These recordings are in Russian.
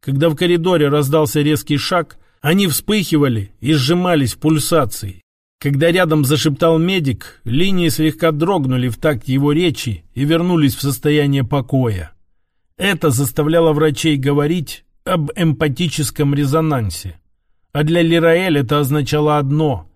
Когда в коридоре раздался резкий шаг, они вспыхивали и сжимались в пульсации. Когда рядом зашептал медик, линии слегка дрогнули в такт его речи и вернулись в состояние покоя. Это заставляло врачей говорить об эмпатическом резонансе. А для Лираэль это означало одно.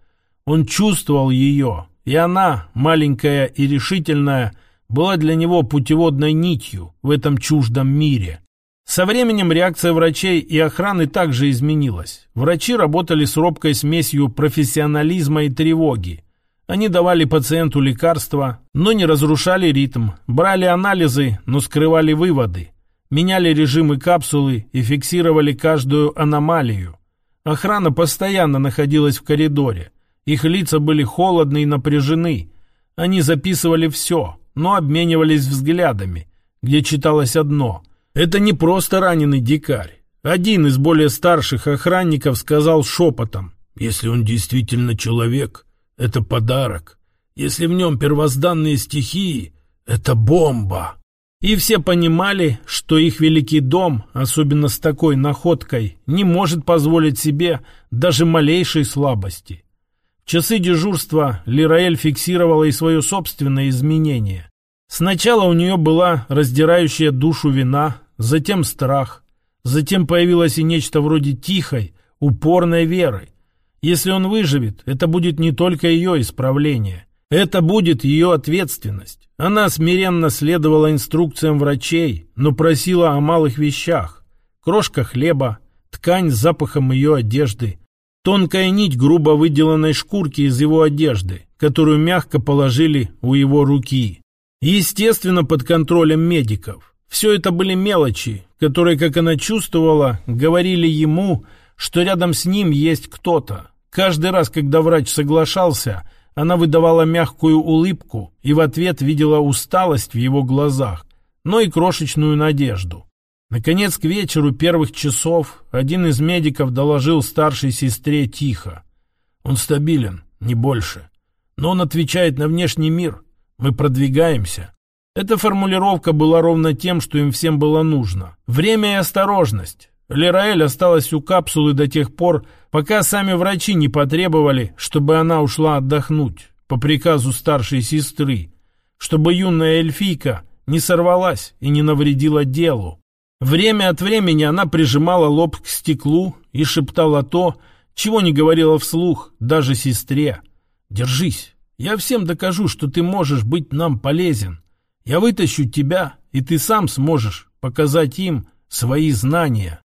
Он чувствовал ее, и она, маленькая и решительная, была для него путеводной нитью в этом чуждом мире. Со временем реакция врачей и охраны также изменилась. Врачи работали с робкой смесью профессионализма и тревоги. Они давали пациенту лекарства, но не разрушали ритм, брали анализы, но скрывали выводы, меняли режимы капсулы и фиксировали каждую аномалию. Охрана постоянно находилась в коридоре. Их лица были холодны и напряжены. Они записывали все, но обменивались взглядами, где читалось одно – это не просто раненый дикарь. Один из более старших охранников сказал шепотом, «Если он действительно человек, это подарок. Если в нем первозданные стихии, это бомба». И все понимали, что их великий дом, особенно с такой находкой, не может позволить себе даже малейшей слабости. В часы дежурства Лираэль фиксировала и свое собственное изменение. Сначала у нее была раздирающая душу вина, затем страх, затем появилось и нечто вроде тихой, упорной веры. Если он выживет, это будет не только ее исправление, это будет ее ответственность. Она смиренно следовала инструкциям врачей, но просила о малых вещах. Крошка хлеба, ткань с запахом ее одежды, тонкая нить грубо выделанной шкурки из его одежды, которую мягко положили у его руки. Естественно, под контролем медиков. Все это были мелочи, которые, как она чувствовала, говорили ему, что рядом с ним есть кто-то. Каждый раз, когда врач соглашался, она выдавала мягкую улыбку и в ответ видела усталость в его глазах, но и крошечную надежду. Наконец, к вечеру первых часов один из медиков доложил старшей сестре тихо. Он стабилен, не больше. Но он отвечает на внешний мир. Мы продвигаемся. Эта формулировка была ровно тем, что им всем было нужно. Время и осторожность. Лираэль осталась у капсулы до тех пор, пока сами врачи не потребовали, чтобы она ушла отдохнуть по приказу старшей сестры, чтобы юная эльфийка не сорвалась и не навредила делу. Время от времени она прижимала лоб к стеклу и шептала то, чего не говорила вслух даже сестре. «Держись, я всем докажу, что ты можешь быть нам полезен. Я вытащу тебя, и ты сам сможешь показать им свои знания.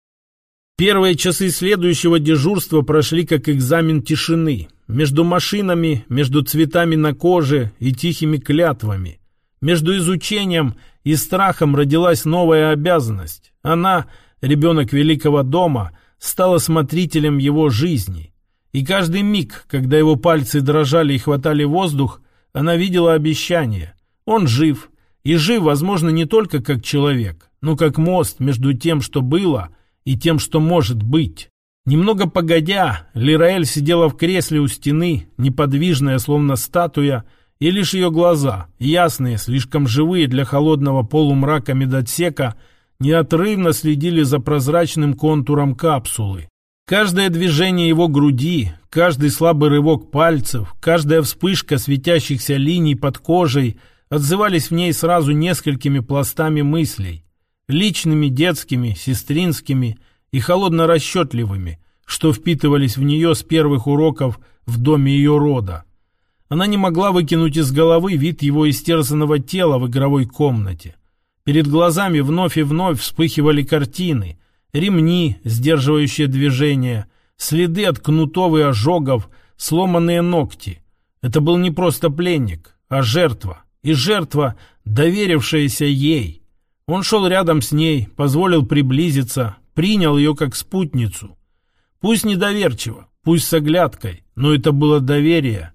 Первые часы следующего дежурства прошли как экзамен тишины. Между машинами, между цветами на коже и тихими клятвами. Между изучением и страхом родилась новая обязанность. Она, ребенок великого дома, стала смотрителем его жизни. И каждый миг, когда его пальцы дрожали и хватали воздух, она видела обещание. Он жив, и жив, возможно, не только как человек, но как мост между тем, что было, и тем, что может быть. Немного погодя, Лираэль сидела в кресле у стены, неподвижная, словно статуя, и лишь ее глаза, ясные, слишком живые для холодного полумрака медотсека, неотрывно следили за прозрачным контуром капсулы. Каждое движение его груди, каждый слабый рывок пальцев, каждая вспышка светящихся линий под кожей – отзывались в ней сразу несколькими пластами мыслей, личными, детскими, сестринскими и холодно-расчетливыми, что впитывались в нее с первых уроков в доме ее рода. Она не могла выкинуть из головы вид его истерзанного тела в игровой комнате. Перед глазами вновь и вновь вспыхивали картины, ремни, сдерживающие движение, следы от кнутов и ожогов, сломанные ногти. Это был не просто пленник, а жертва, и жертва, доверившаяся ей. Он шел рядом с ней, позволил приблизиться, принял ее как спутницу. Пусть недоверчиво, пусть с оглядкой, но это было доверие.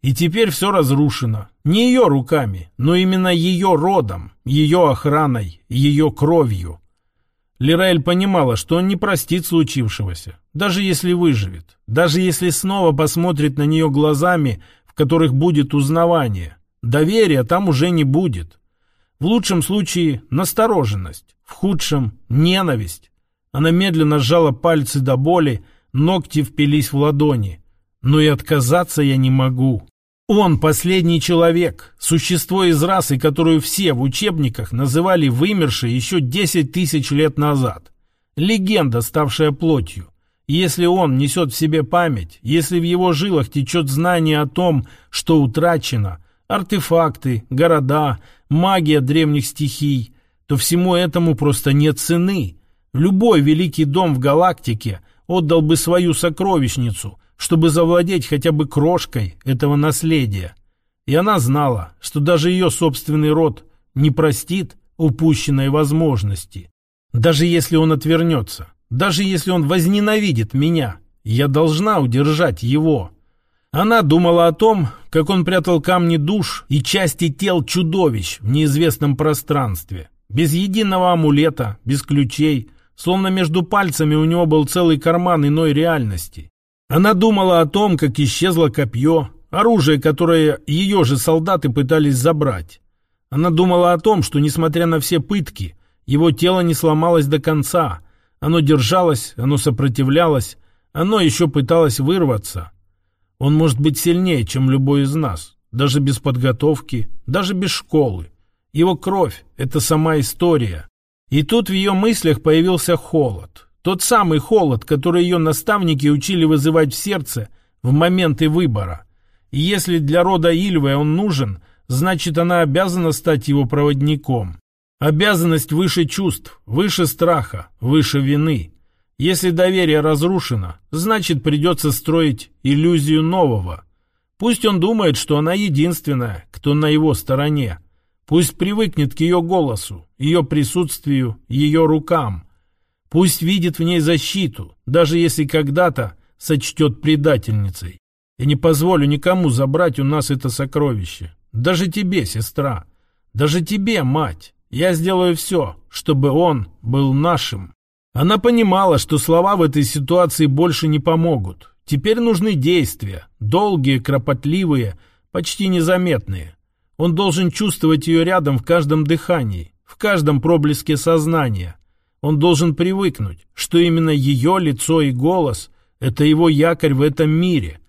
И теперь все разрушено. Не ее руками, но именно ее родом, ее охраной, ее кровью. Лираэль понимала, что он не простит случившегося, даже если выживет, даже если снова посмотрит на нее глазами, в которых будет узнавание. Доверия там уже не будет. В лучшем случае настороженность, в худшем – ненависть. Она медленно сжала пальцы до боли, ногти впились в ладони. Но и отказаться я не могу. Он последний человек, существо из расы, которую все в учебниках называли вымершей еще 10 тысяч лет назад. Легенда, ставшая плотью. Если он несет в себе память, если в его жилах течет знание о том, что утрачено, артефакты, города, магия древних стихий, то всему этому просто нет цены. Любой великий дом в галактике отдал бы свою сокровищницу, чтобы завладеть хотя бы крошкой этого наследия. И она знала, что даже ее собственный род не простит упущенной возможности. Даже если он отвернется, даже если он возненавидит меня, я должна удержать его. Она думала о том, как он прятал камни душ и части тел чудовищ в неизвестном пространстве. Без единого амулета, без ключей, словно между пальцами у него был целый карман иной реальности. Она думала о том, как исчезло копье, оружие, которое ее же солдаты пытались забрать. Она думала о том, что, несмотря на все пытки, его тело не сломалось до конца. Оно держалось, оно сопротивлялось, оно еще пыталось вырваться. Он может быть сильнее, чем любой из нас, даже без подготовки, даже без школы. Его кровь — это сама история. И тут в ее мыслях появился холод. Тот самый холод, который ее наставники учили вызывать в сердце в моменты выбора. И если для рода Ильвы он нужен, значит она обязана стать его проводником. Обязанность выше чувств, выше страха, выше вины. Если доверие разрушено, значит придется строить иллюзию нового. Пусть он думает, что она единственная, кто на его стороне. Пусть привыкнет к ее голосу, ее присутствию, ее рукам. Пусть видит в ней защиту, даже если когда-то сочтет предательницей. Я не позволю никому забрать у нас это сокровище. Даже тебе, сестра. Даже тебе, мать. Я сделаю все, чтобы он был нашим. Она понимала, что слова в этой ситуации больше не помогут. Теперь нужны действия, долгие, кропотливые, почти незаметные. Он должен чувствовать ее рядом в каждом дыхании, в каждом проблеске сознания. Он должен привыкнуть, что именно ее лицо и голос – это его якорь в этом мире.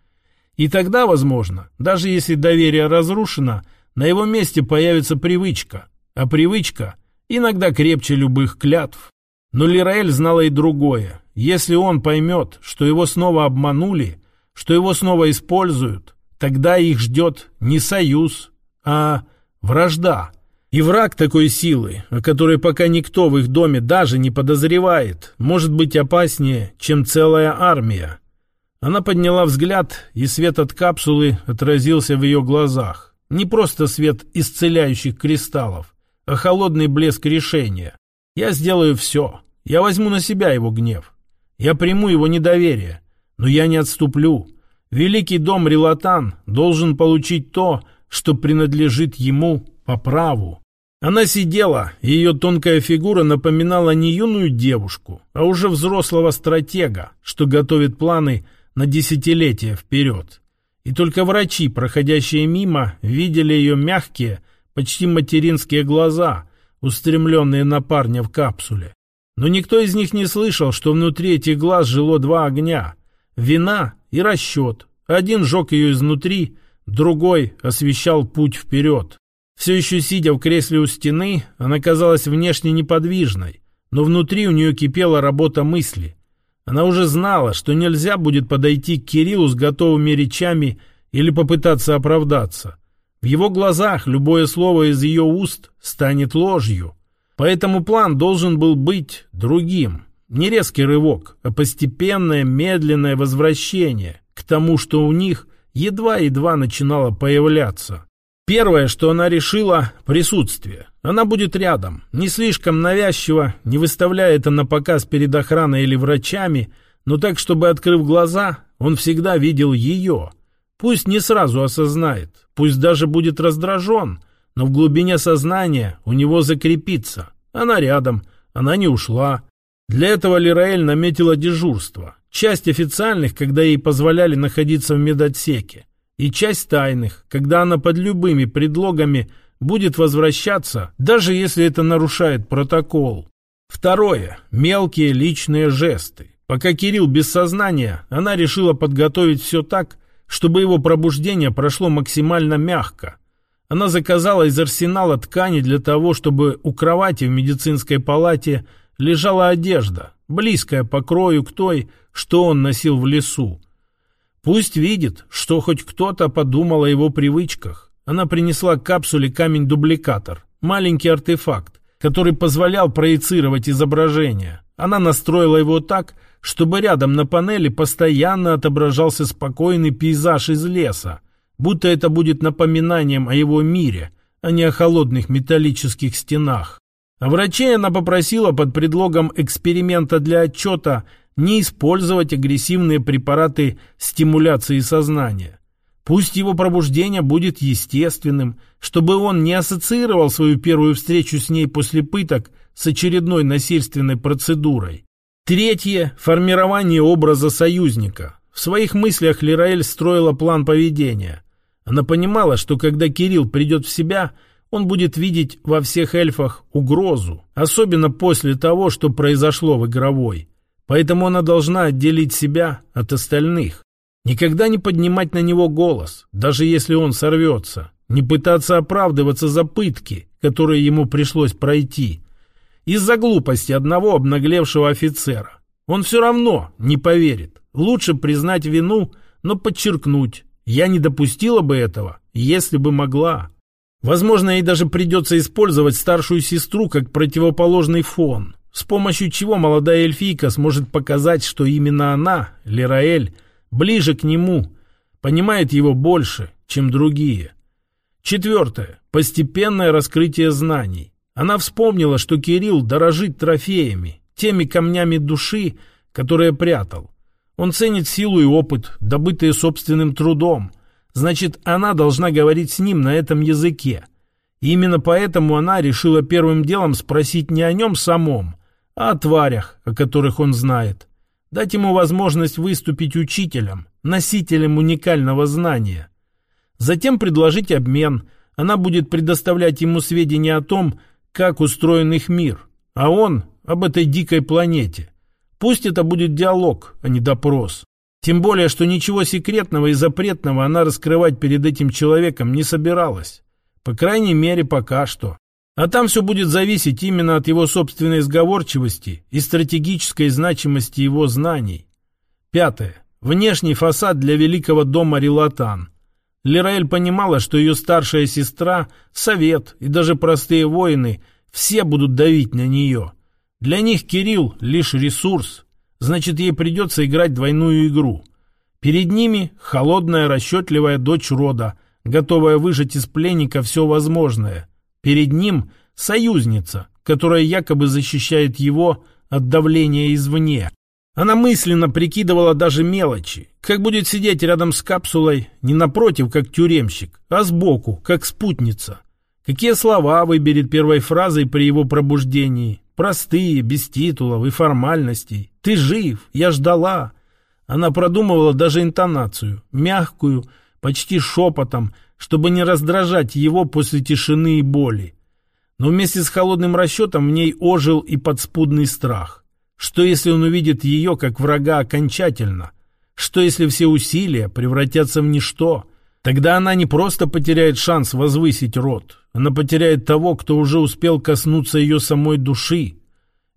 И тогда, возможно, даже если доверие разрушено, на его месте появится привычка. А привычка иногда крепче любых клятв. Но Лираэль знала и другое. Если он поймет, что его снова обманули, что его снова используют, тогда их ждет не союз, а вражда. И враг такой силы, о которой пока никто в их доме даже не подозревает, может быть опаснее, чем целая армия. Она подняла взгляд, и свет от капсулы отразился в ее глазах. Не просто свет исцеляющих кристаллов, а холодный блеск решения. Я сделаю все. Я возьму на себя его гнев. Я приму его недоверие. Но я не отступлю. Великий дом Релатан должен получить то, что принадлежит ему по праву. Она сидела, и ее тонкая фигура напоминала не юную девушку, а уже взрослого стратега, что готовит планы на десятилетия вперед. И только врачи, проходящие мимо, видели ее мягкие, почти материнские глаза, устремленные на парня в капсуле. Но никто из них не слышал, что внутри этих глаз жило два огня — вина и расчет. Один жег ее изнутри, другой освещал путь вперед. Все еще сидя в кресле у стены, она казалась внешне неподвижной, но внутри у нее кипела работа мысли. Она уже знала, что нельзя будет подойти к Кириллу с готовыми речами или попытаться оправдаться. В его глазах любое слово из ее уст станет ложью. Поэтому план должен был быть другим. Не резкий рывок, а постепенное медленное возвращение к тому, что у них едва-едва начинало появляться. Первое, что она решила – присутствие. Она будет рядом, не слишком навязчиво, не выставляя это на показ перед охраной или врачами, но так, чтобы, открыв глаза, он всегда видел ее – Пусть не сразу осознает, пусть даже будет раздражен, но в глубине сознания у него закрепится. Она рядом, она не ушла. Для этого Лираэль наметила дежурство. Часть официальных, когда ей позволяли находиться в медотсеке, и часть тайных, когда она под любыми предлогами будет возвращаться, даже если это нарушает протокол. Второе. Мелкие личные жесты. Пока Кирилл без сознания, она решила подготовить все так, чтобы его пробуждение прошло максимально мягко. Она заказала из арсенала ткани для того, чтобы у кровати в медицинской палате лежала одежда, близкая по крою к той, что он носил в лесу. Пусть видит, что хоть кто-то подумал о его привычках. Она принесла к капсуле камень-дубликатор, маленький артефакт, который позволял проецировать изображение. Она настроила его так, чтобы рядом на панели постоянно отображался спокойный пейзаж из леса, будто это будет напоминанием о его мире, а не о холодных металлических стенах. А врачей она попросила под предлогом эксперимента для отчета не использовать агрессивные препараты стимуляции сознания. Пусть его пробуждение будет естественным, чтобы он не ассоциировал свою первую встречу с ней после пыток с очередной насильственной процедурой. Третье – формирование образа союзника. В своих мыслях Лираэль строила план поведения. Она понимала, что когда Кирилл придет в себя, он будет видеть во всех эльфах угрозу, особенно после того, что произошло в игровой. Поэтому она должна отделить себя от остальных. Никогда не поднимать на него голос, даже если он сорвется. Не пытаться оправдываться за пытки, которые ему пришлось пройти. Из-за глупости одного обнаглевшего офицера. Он все равно не поверит. Лучше признать вину, но подчеркнуть. Я не допустила бы этого, если бы могла. Возможно, ей даже придется использовать старшую сестру как противоположный фон, с помощью чего молодая эльфийка сможет показать, что именно она, Лираэль, ближе к нему, понимает его больше, чем другие. Четвертое. Постепенное раскрытие знаний. Она вспомнила, что Кирилл дорожит трофеями, теми камнями души, которые прятал. Он ценит силу и опыт, добытые собственным трудом. Значит, она должна говорить с ним на этом языке. И именно поэтому она решила первым делом спросить не о нем самом, а о тварях, о которых он знает. Дать ему возможность выступить учителем, носителем уникального знания. Затем предложить обмен. Она будет предоставлять ему сведения о том, как устроен их мир, а он об этой дикой планете. Пусть это будет диалог, а не допрос. Тем более, что ничего секретного и запретного она раскрывать перед этим человеком не собиралась. По крайней мере, пока что. А там все будет зависеть именно от его собственной сговорчивости и стратегической значимости его знаний. Пятое. Внешний фасад для великого дома Рилатан. Лираэль понимала, что ее старшая сестра, совет и даже простые воины все будут давить на нее. Для них Кирилл лишь ресурс, значит ей придется играть двойную игру. Перед ними холодная расчетливая дочь рода, готовая выжать из пленника все возможное. Перед ним союзница, которая якобы защищает его от давления извне. Она мысленно прикидывала даже мелочи. Как будет сидеть рядом с капсулой, не напротив, как тюремщик, а сбоку, как спутница. Какие слова выберет первой фразой при его пробуждении. Простые, без титулов и формальностей. «Ты жив, я ждала». Она продумывала даже интонацию, мягкую, почти шепотом, чтобы не раздражать его после тишины и боли. Но вместе с холодным расчетом в ней ожил и подспудный страх. Что если он увидит ее как врага окончательно? Что если все усилия превратятся в ничто? Тогда она не просто потеряет шанс возвысить род, она потеряет того, кто уже успел коснуться ее самой души.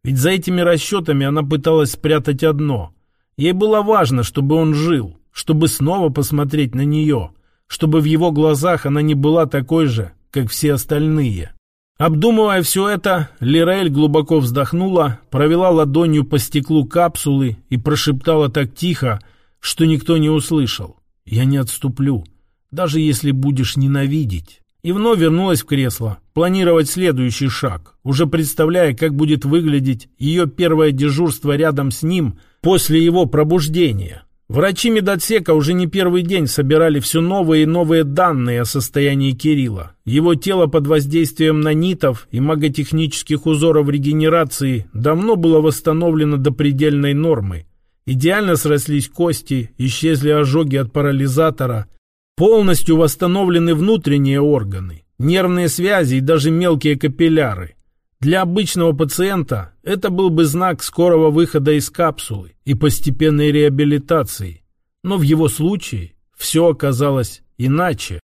Ведь за этими расчетами она пыталась спрятать одно. Ей было важно, чтобы он жил, чтобы снова посмотреть на нее, чтобы в его глазах она не была такой же, как все остальные. Обдумывая все это, Лирель глубоко вздохнула, провела ладонью по стеклу капсулы и прошептала так тихо, что никто не услышал. «Я не отступлю, даже если будешь ненавидеть». И вновь вернулась в кресло, планировать следующий шаг, уже представляя, как будет выглядеть ее первое дежурство рядом с ним после его пробуждения. Врачи медотсека уже не первый день собирали все новые и новые данные о состоянии Кирилла. Его тело под воздействием нанитов и маготехнических узоров регенерации давно было восстановлено до предельной нормы. Идеально срослись кости, исчезли ожоги от парализатора, полностью восстановлены внутренние органы, нервные связи и даже мелкие капилляры. Для обычного пациента это был бы знак скорого выхода из капсулы и постепенной реабилитации. Но в его случае все оказалось иначе.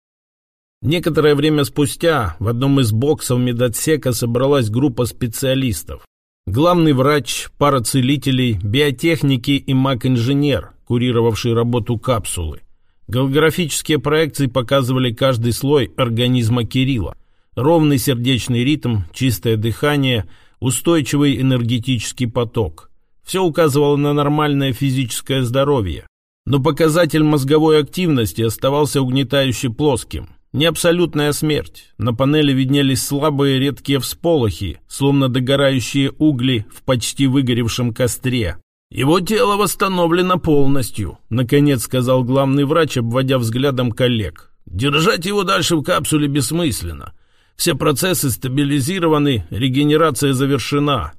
Некоторое время спустя в одном из боксов медотсека собралась группа специалистов. Главный врач, пара целителей, биотехники и маг-инженер, курировавший работу капсулы. Голографические проекции показывали каждый слой организма Кирилла. Ровный сердечный ритм, чистое дыхание, устойчивый энергетический поток. Все указывало на нормальное физическое здоровье. Но показатель мозговой активности оставался угнетающе плоским. Не абсолютная смерть. На панели виднелись слабые редкие всполохи, словно догорающие угли в почти выгоревшем костре. «Его тело восстановлено полностью», — наконец сказал главный врач, обводя взглядом коллег. «Держать его дальше в капсуле бессмысленно. Все процессы стабилизированы, регенерация завершена».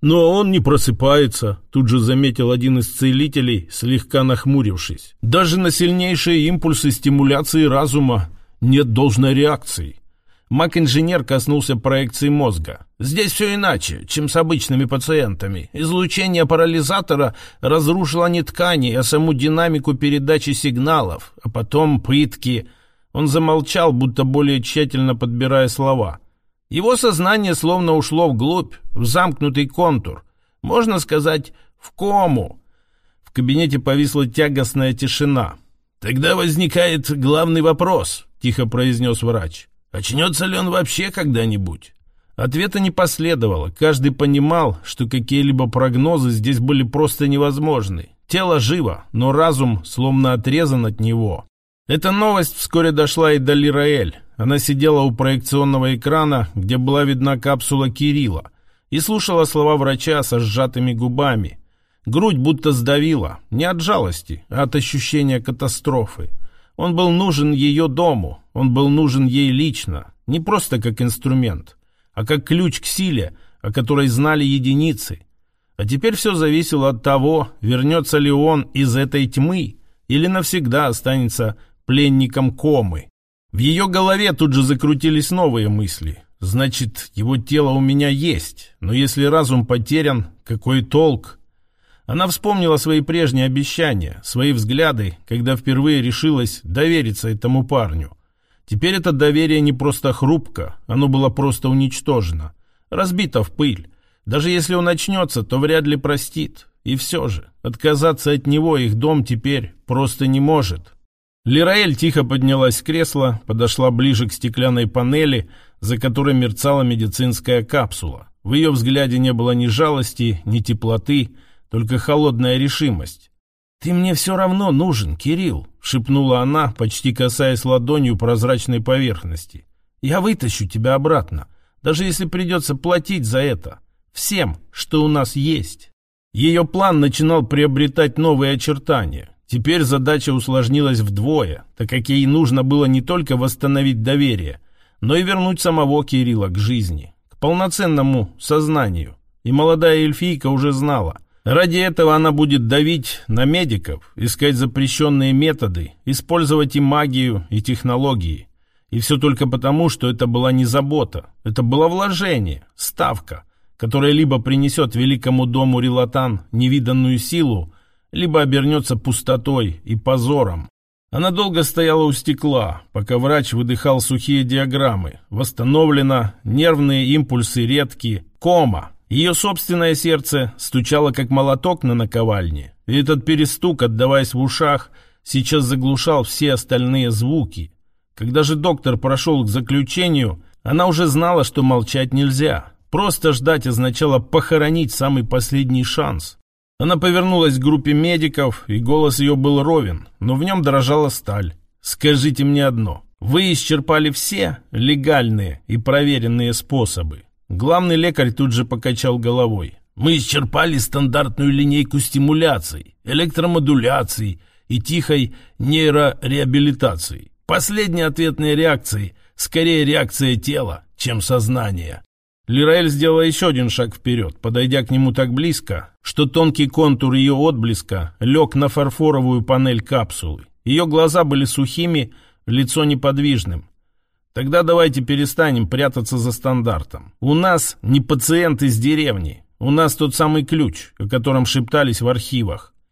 «Но он не просыпается», — тут же заметил один из целителей, слегка нахмурившись. «Даже на сильнейшие импульсы стимуляции разума нет должной реакции. Маг-инженер коснулся проекции мозга. Здесь все иначе, чем с обычными пациентами. Излучение парализатора разрушило не ткани, а саму динамику передачи сигналов, а потом пытки. Он замолчал, будто более тщательно подбирая слова. Его сознание словно ушло вглубь, в замкнутый контур. Можно сказать, в кому. В кабинете повисла тягостная тишина. Тогда возникает главный вопрос — тихо произнес врач. «Очнется ли он вообще когда-нибудь?» Ответа не последовало. Каждый понимал, что какие-либо прогнозы здесь были просто невозможны. Тело живо, но разум словно отрезан от него. Эта новость вскоре дошла и до Лираэль. Она сидела у проекционного экрана, где была видна капсула Кирилла, и слушала слова врача со сжатыми губами. Грудь будто сдавила, не от жалости, а от ощущения катастрофы. Он был нужен ее дому, он был нужен ей лично, не просто как инструмент, а как ключ к силе, о которой знали единицы. А теперь все зависело от того, вернется ли он из этой тьмы или навсегда останется пленником комы. В ее голове тут же закрутились новые мысли. Значит, его тело у меня есть, но если разум потерян, какой толк? Она вспомнила свои прежние обещания, свои взгляды, когда впервые решилась довериться этому парню. Теперь это доверие не просто хрупко, оно было просто уничтожено, разбито в пыль. Даже если он очнется, то вряд ли простит. И все же, отказаться от него их дом теперь просто не может. Лираэль тихо поднялась с кресла, подошла ближе к стеклянной панели, за которой мерцала медицинская капсула. В ее взгляде не было ни жалости, ни теплоты, только холодная решимость. «Ты мне все равно нужен, Кирилл», — шепнула она, почти касаясь ладонью прозрачной поверхности. «Я вытащу тебя обратно, даже если придется платить за это. Всем, что у нас есть». Ее план начинал приобретать новые очертания. Теперь задача усложнилась вдвое, так как ей нужно было не только восстановить доверие, но и вернуть самого Кирилла к жизни, к полноценному сознанию. И молодая эльфийка уже знала, Ради этого она будет давить на медиков, искать запрещенные методы, использовать и магию, и технологии. И все только потому, что это была не забота, это было вложение, ставка, которая либо принесет великому дому Рилатан невиданную силу, либо обернется пустотой и позором. Она долго стояла у стекла, пока врач выдыхал сухие диаграммы. Восстановлено, нервные импульсы редкие, кома, ее собственное сердце стучало как молоток на наковальне, и этот перестук, отдаваясь в ушах, сейчас заглушал все остальные звуки. Когда же доктор прошел к заключению, она уже знала, что молчать нельзя. Просто ждать означало похоронить самый последний шанс. Она повернулась к группе медиков, и голос ее был ровен, но в нем дрожала сталь. «Скажите мне одно. Вы исчерпали все легальные и проверенные способы. Главный лекарь тут же покачал головой. «Мы исчерпали стандартную линейку стимуляций, электромодуляций и тихой нейрореабилитации. Последние ответные реакции – скорее реакция тела, чем сознания». Лираэль сделала еще один шаг вперед, подойдя к нему так близко, что тонкий контур ее отблеска лег на фарфоровую панель капсулы. Ее глаза были сухими, лицо неподвижным. Тогда давайте перестанем прятаться за стандартом. У нас не пациент из деревни. У нас тот самый ключ, о котором шептались в архивах.